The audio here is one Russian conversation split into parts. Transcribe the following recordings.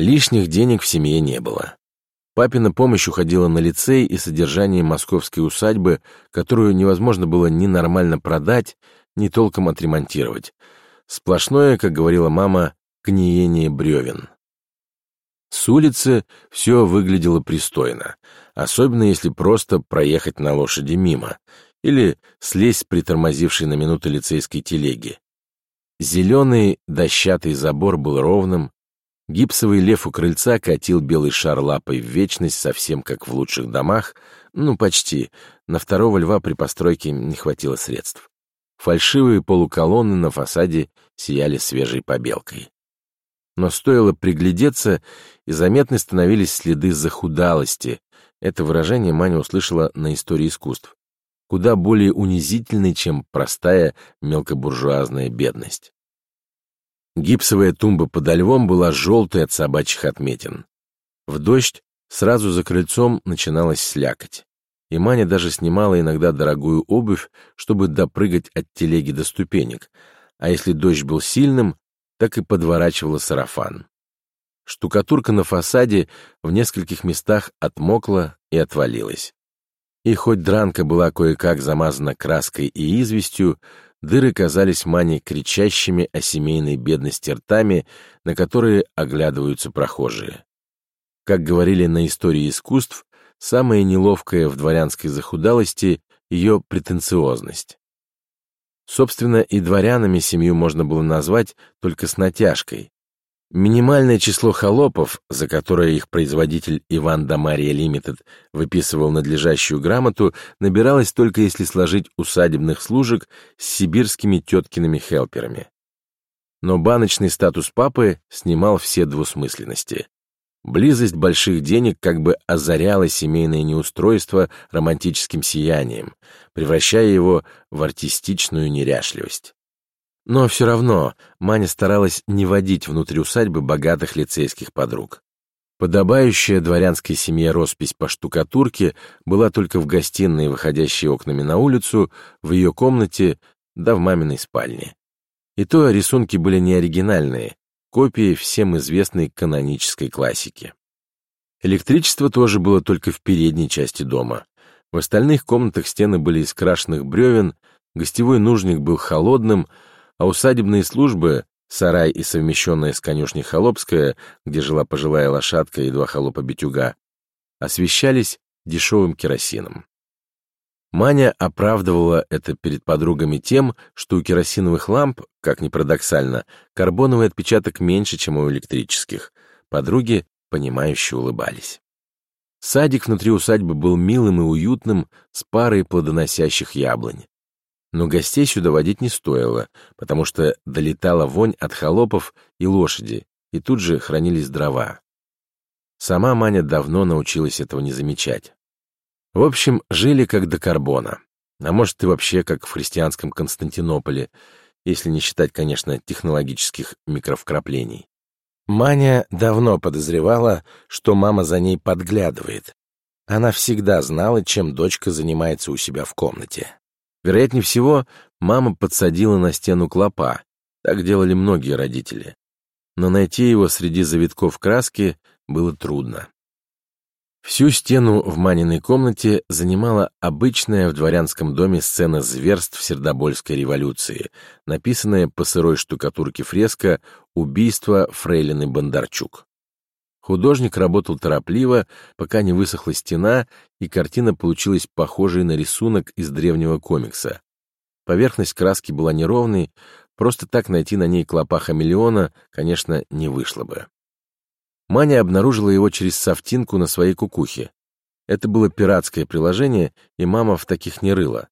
Лишних денег в семье не было. Папина помощь уходила на лицей и содержание московской усадьбы, которую невозможно было ни нормально продать, ни толком отремонтировать. Сплошное, как говорила мама, гниение бревен. С улицы все выглядело пристойно, особенно если просто проехать на лошади мимо или слезть с притормозившей на минуту лицейской телеги. Зеленый дощатый забор был ровным, гипсовый лев у крыльца катил белый шар лапой в вечность, совсем как в лучших домах, ну, почти, на второго льва при постройке не хватило средств. Фальшивые полуколонны на фасаде сияли свежей побелкой. Но стоило приглядеться, и заметны становились следы захудалости. Это выражение Маня услышала на истории искусств. Куда более унизительной, чем простая мелкобуржуазная бедность. Гипсовая тумба подо львом была желтой от собачьих отметин. В дождь сразу за крыльцом начиналась слякоть и Маня даже снимала иногда дорогую обувь, чтобы допрыгать от телеги до ступенек, а если дождь был сильным, так и подворачивала сарафан. Штукатурка на фасаде в нескольких местах отмокла и отвалилась. И хоть дранка была кое-как замазана краской и известью, дыры казались Мане кричащими о семейной бедности ртами, на которые оглядываются прохожие. Как говорили на истории искусств, Самое неловкое в дворянской захудалости — ее претенциозность. Собственно, и дворянами семью можно было назвать только с натяжкой. Минимальное число холопов, за которое их производитель Иван да Мария Лимитед выписывал надлежащую грамоту, набиралось только если сложить усадебных служек с сибирскими теткиными хелперами. Но баночный статус папы снимал все двусмысленности. Близость больших денег как бы озаряла семейное неустройство романтическим сиянием, превращая его в артистичную неряшливость. Но все равно Маня старалась не водить внутрь усадьбы богатых лицейских подруг. Подобающая дворянской семье роспись по штукатурке была только в гостиной, выходящей окнами на улицу, в ее комнате, да в маминой спальне. И то рисунки были не оригинальные, копии всем известной канонической классики. Электричество тоже было только в передней части дома. В остальных комнатах стены были из крашенных бревен, гостевой нужник был холодным, а усадебные службы, сарай и совмещенная с конюшней Холопская, где жила пожилая лошадка и два холопа-битюга, освещались дешевым керосином. Маня оправдывала это перед подругами тем, что у керосиновых ламп, как ни парадоксально, карбоновый отпечаток меньше, чем у электрических. Подруги, понимающе улыбались. Садик внутри усадьбы был милым и уютным, с парой плодоносящих яблонь. Но гостей сюда водить не стоило, потому что долетала вонь от холопов и лошади, и тут же хранились дрова. Сама Маня давно научилась этого не замечать. В общем, жили как до карбона. А может, и вообще как в христианском Константинополе, если не считать, конечно, технологических микровкраплений. Маня давно подозревала, что мама за ней подглядывает. Она всегда знала, чем дочка занимается у себя в комнате. Вероятнее всего, мама подсадила на стену клопа. Так делали многие родители. Но найти его среди завитков краски было трудно. Всю стену в Маниной комнате занимала обычная в дворянском доме сцена зверств Сердобольской революции, написанная по сырой штукатурке фреска «Убийство фрейлины Бондарчук». Художник работал торопливо, пока не высохла стена, и картина получилась похожей на рисунок из древнего комикса. Поверхность краски была неровной, просто так найти на ней клопа хамелеона, конечно, не вышло бы. Маня обнаружила его через софтинку на своей кукухе. Это было пиратское приложение, и мама в таких не рыла.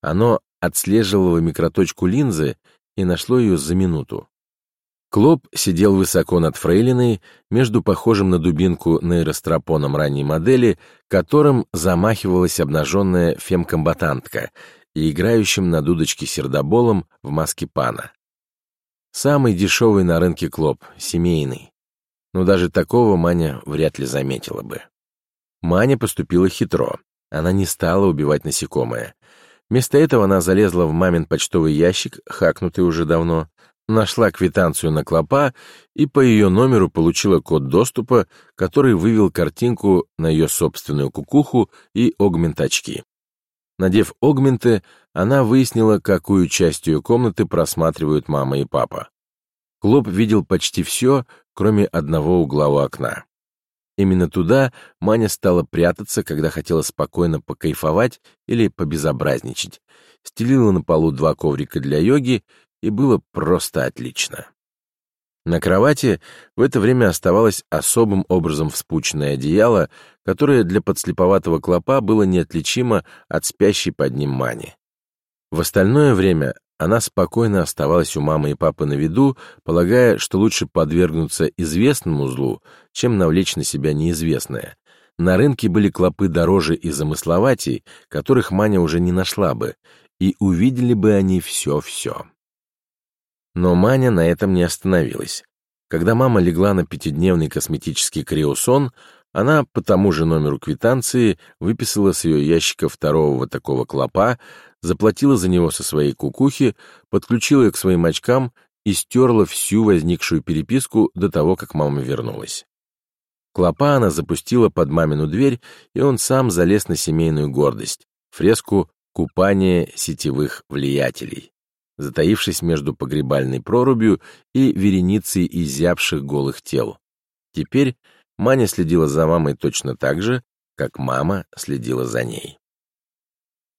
Оно отслеживало микроточку линзы и нашло ее за минуту. Клоп сидел высоко над фрейлиной, между похожим на дубинку нейростропоном ранней модели, которым замахивалась обнаженная фемкомбатантка и играющим на дудочке сердоболом в маске пана. Самый дешевый на рынке клоп, семейный но даже такого Маня вряд ли заметила бы. Маня поступила хитро. Она не стала убивать насекомое. Вместо этого она залезла в мамин почтовый ящик, хакнутый уже давно, нашла квитанцию на клопа и по ее номеру получила код доступа, который вывел картинку на ее собственную кукуху и огмент-очки. Надев огменты, она выяснила, какую часть ее комнаты просматривают мама и папа. Клоп видел почти все, кроме одного угла у окна. Именно туда Маня стала прятаться, когда хотела спокойно покайфовать или побезобразничать. Стелила на полу два коврика для йоги, и было просто отлично. На кровати в это время оставалось особым образом вспученное одеяло, которое для подслеповатого клопа было неотличимо от спящей под ним Мани. В остальное время она спокойно оставалась у мамы и папы на виду, полагая, что лучше подвергнуться известному злу, чем навлечь на себя неизвестное. На рынке были клопы дороже и замысловатей, которых Маня уже не нашла бы, и увидели бы они все-все. Но Маня на этом не остановилась. Когда мама легла на пятидневный косметический криосон, она по тому же номеру квитанции выписала с ее ящика второго такого клопа, заплатила за него со своей кукухи, подключила ее к своим очкам и стерла всю возникшую переписку до того, как мама вернулась. Клопа она запустила под мамину дверь, и он сам залез на семейную гордость, фреску «Купание сетевых влиятелей», затаившись между погребальной прорубью и вереницей изябших голых тел. Теперь Маня следила за мамой точно так же, как мама следила за ней.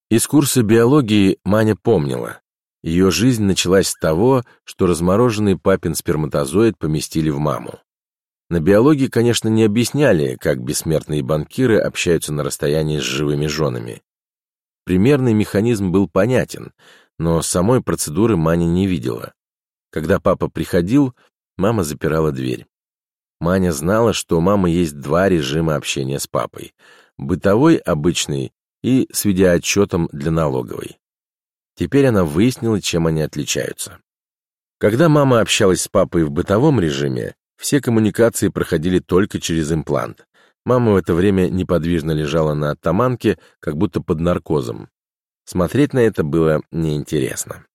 Из курса биологии Маня помнила. Ее жизнь началась с того, что размороженный папин сперматозоид поместили в маму. На биологии, конечно, не объясняли, как бессмертные банкиры общаются на расстоянии с живыми женами. Примерный механизм был понятен, но самой процедуры Маня не видела. Когда папа приходил, мама запирала дверь. Маня знала, что у мамы есть два режима общения с папой. Бытовой, обычный, и с видеоотчетом для налоговой. Теперь она выяснила, чем они отличаются. Когда мама общалась с папой в бытовом режиме, все коммуникации проходили только через имплант. Мама в это время неподвижно лежала на оттаманке, как будто под наркозом. Смотреть на это было неинтересно.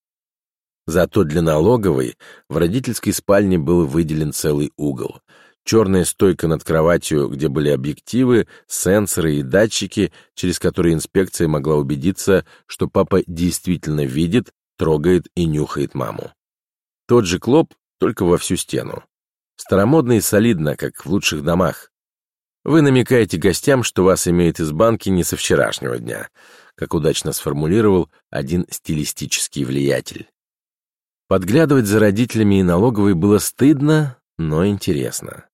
Зато для налоговой в родительской спальне был выделен целый угол — черная стойка над кроватью, где были объективы, сенсоры и датчики, через которые инспекция могла убедиться, что папа действительно видит, трогает и нюхает маму. Тот же клоп, только во всю стену. Старомодно и солидно, как в лучших домах. Вы намекаете гостям, что вас имеют из банки не со вчерашнего дня, как удачно сформулировал один стилистический влиятель. Подглядывать за родителями и налоговой было стыдно, но интересно.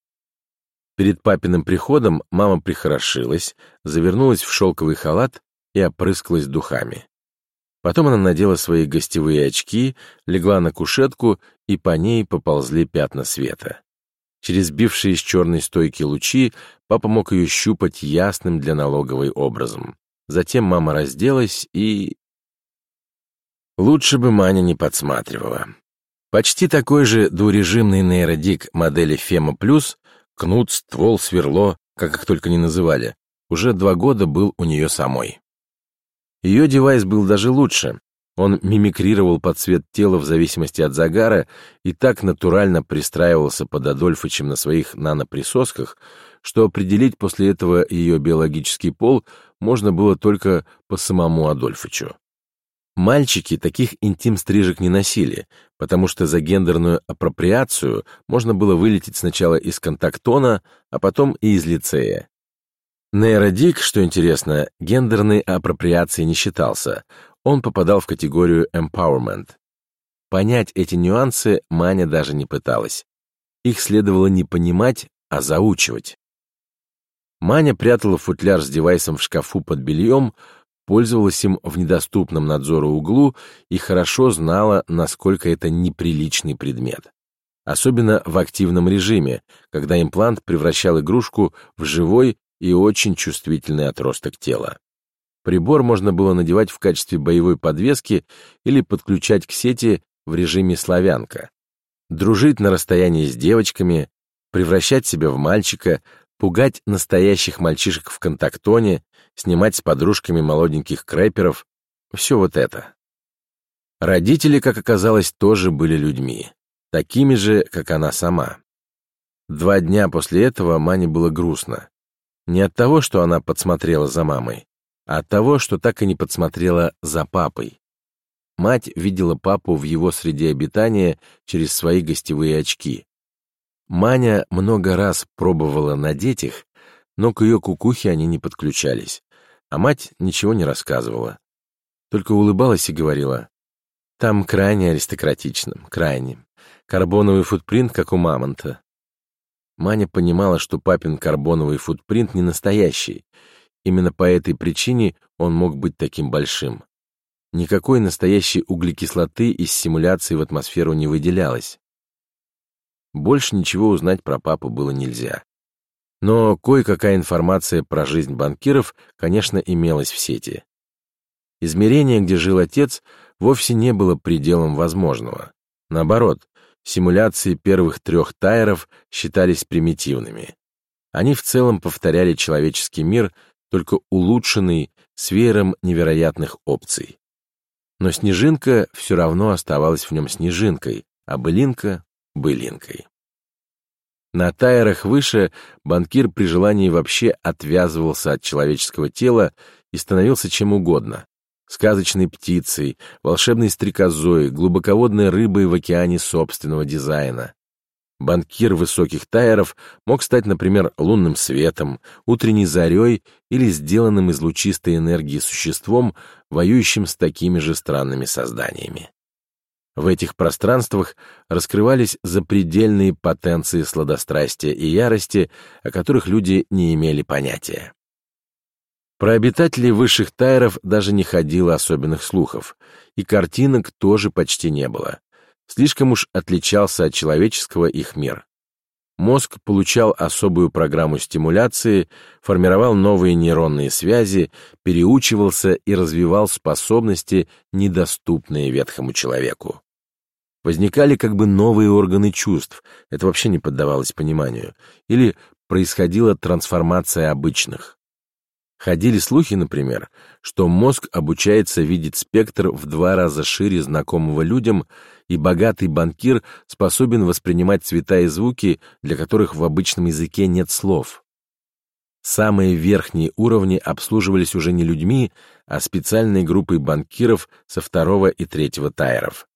Перед папиным приходом мама прихорошилась, завернулась в шелковый халат и опрыскалась духами. Потом она надела свои гостевые очки, легла на кушетку, и по ней поползли пятна света. Через бившие из черной стойки лучи папа мог ее щупать ясным для налоговой образом. Затем мама разделась и... Лучше бы Маня не подсматривала. Почти такой же двурежимный нейродик модели Фема Плюс Кнут, ствол, сверло, как их только не называли, уже два года был у нее самой. Ее девайс был даже лучше. Он мимикрировал под цвет тела в зависимости от загара и так натурально пристраивался под Адольфычем на своих наноприсосках, что определить после этого ее биологический пол можно было только по самому Адольфычу. Мальчики таких интим-стрижек не носили, потому что за гендерную апроприацию можно было вылететь сначала из контактона, а потом и из лицея. Нейродик, что интересно, гендерной апроприацией не считался, он попадал в категорию empowerment. Понять эти нюансы Маня даже не пыталась. Их следовало не понимать, а заучивать. Маня прятала футляр с девайсом в шкафу под бельем, пользовалась им в недоступном надзору углу и хорошо знала, насколько это неприличный предмет. Особенно в активном режиме, когда имплант превращал игрушку в живой и очень чувствительный отросток тела. Прибор можно было надевать в качестве боевой подвески или подключать к сети в режиме славянка. Дружить на расстоянии с девочками, превращать себя в мальчика, пугать настоящих мальчишек в контактоне, снимать с подружками молоденьких крэперов, все вот это. Родители, как оказалось, тоже были людьми. такими же, как она сама. Два дня после этого Мане было грустно. Не от того, что она подсмотрела за мамой, а от того, что так и не подсмотрела за папой. Мать видела папу в его среде обитания через свои гостевые очки. Маня много раз пробовала надеть их, но к ее кукухе они не подключались, а мать ничего не рассказывала. Только улыбалась и говорила, «Там крайне аристократично, крайне. Карбоновый футпринт, как у мамонта». Маня понимала, что папин карбоновый футпринт не настоящий. Именно по этой причине он мог быть таким большим. Никакой настоящей углекислоты из симуляции в атмосферу не выделялось. Больше ничего узнать про папу было нельзя. Но кое-какая информация про жизнь банкиров, конечно, имелась в сети. Измерение, где жил отец, вовсе не было пределом возможного. Наоборот, симуляции первых трех тайров считались примитивными. Они в целом повторяли человеческий мир, только улучшенный, с веером невероятных опций. Но снежинка все равно оставалась в нем снежинкой, а былинка — былинкой. На тайрах выше банкир при желании вообще отвязывался от человеческого тела и становился чем угодно — сказочной птицей, волшебной стрекозой, глубоководной рыбой в океане собственного дизайна. Банкир высоких тайров мог стать, например, лунным светом, утренней зарей или сделанным из лучистой энергии существом, воюющим с такими же странными созданиями. В этих пространствах раскрывались запредельные потенции сладострастия и ярости, о которых люди не имели понятия. Про обитателей высших тайров даже не ходило особенных слухов, и картинок тоже почти не было. Слишком уж отличался от человеческого их мир. Мозг получал особую программу стимуляции, формировал новые нейронные связи, переучивался и развивал способности, недоступные ветхому человеку. Возникали как бы новые органы чувств, это вообще не поддавалось пониманию, или происходила трансформация обычных. Ходили слухи, например, что мозг обучается видеть спектр в два раза шире знакомого людям, и богатый банкир способен воспринимать цвета и звуки, для которых в обычном языке нет слов. Самые верхние уровни обслуживались уже не людьми, а специальной группой банкиров со второго и третьего тайров.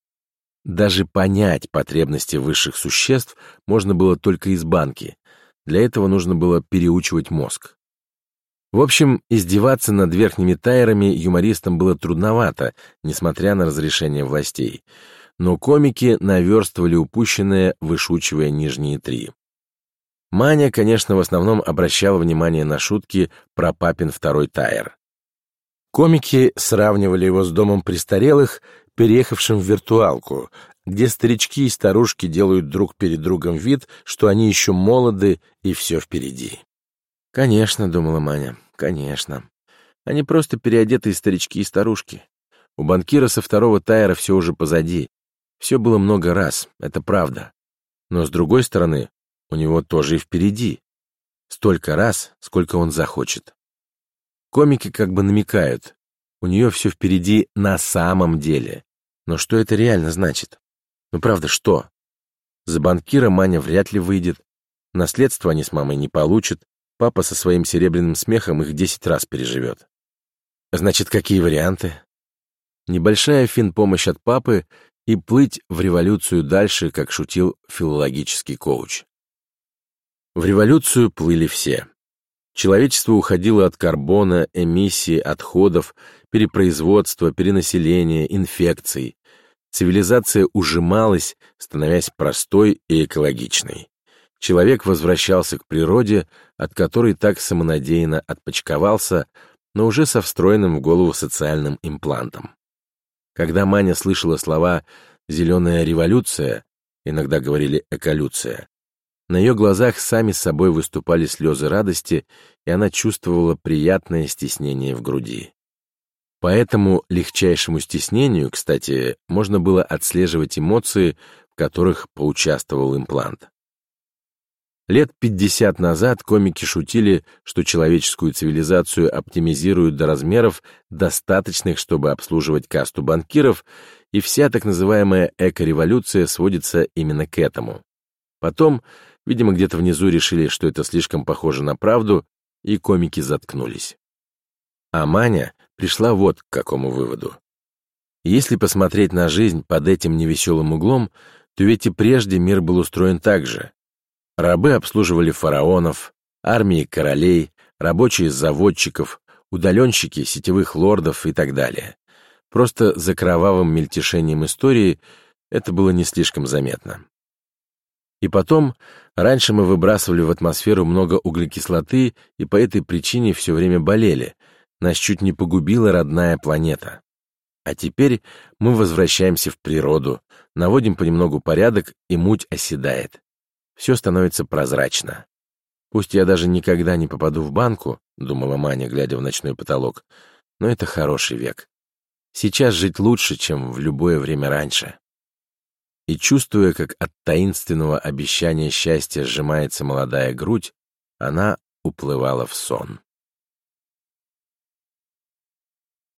Даже понять потребности высших существ можно было только из банки. Для этого нужно было переучивать мозг. В общем, издеваться над верхними тайрами юмористам было трудновато, несмотря на разрешение властей. Но комики наверстывали упущенное, вышучивая нижние три. Маня, конечно, в основном обращала внимание на шутки про папин второй тайр. Комики сравнивали его с домом престарелых, переехавшим в виртуалку, где старички и старушки делают друг перед другом вид, что они еще молоды и все впереди. «Конечно», — думала Маня, Конечно. Они просто переодетые старички и старушки. У банкира со второго тайра все уже позади. Все было много раз, это правда. Но с другой стороны, у него тоже и впереди. Столько раз, сколько он захочет. Комики как бы намекают. У нее все впереди на самом деле. Но что это реально значит? Ну правда, что? За банкира Маня вряд ли выйдет. Наследство они с мамой не получат. Папа со своим серебряным смехом их десять раз переживет. Значит, какие варианты? Небольшая фин-помощь от папы и плыть в революцию дальше, как шутил филологический коуч. В революцию плыли все. Человечество уходило от карбона, эмиссии, отходов, перепроизводства, перенаселения, инфекций. Цивилизация ужималась, становясь простой и экологичной. Человек возвращался к природе, от которой так самонадеянно отпочковался, но уже со встроенным в голову социальным имплантом. Когда Маня слышала слова «зеленая революция», иногда говорили «эколюция», на ее глазах сами собой выступали слезы радости, и она чувствовала приятное стеснение в груди. По этому легчайшему стеснению, кстати, можно было отслеживать эмоции, в которых поучаствовал имплант. Лет 50 назад комики шутили, что человеческую цивилизацию оптимизируют до размеров, достаточных, чтобы обслуживать касту банкиров, и вся так называемая эко-революция сводится именно к этому. Потом, видимо, где-то внизу решили, что это слишком похоже на правду, и комики заткнулись. А Маня пришла вот к какому выводу. Если посмотреть на жизнь под этим невеселым углом, то ведь и прежде мир был устроен так же. Рабы обслуживали фараонов, армии королей, рабочие заводчиков, удаленщики сетевых лордов и так далее. Просто за кровавым мельтешением истории это было не слишком заметно. И потом, раньше мы выбрасывали в атмосферу много углекислоты и по этой причине все время болели. Нас чуть не погубила родная планета. А теперь мы возвращаемся в природу, наводим понемногу порядок, и муть оседает. Все становится прозрачно. Пусть я даже никогда не попаду в банку, думала Маня, глядя в ночной потолок, но это хороший век. Сейчас жить лучше, чем в любое время раньше и, чувствуя, как от таинственного обещания счастья сжимается молодая грудь, она уплывала в сон.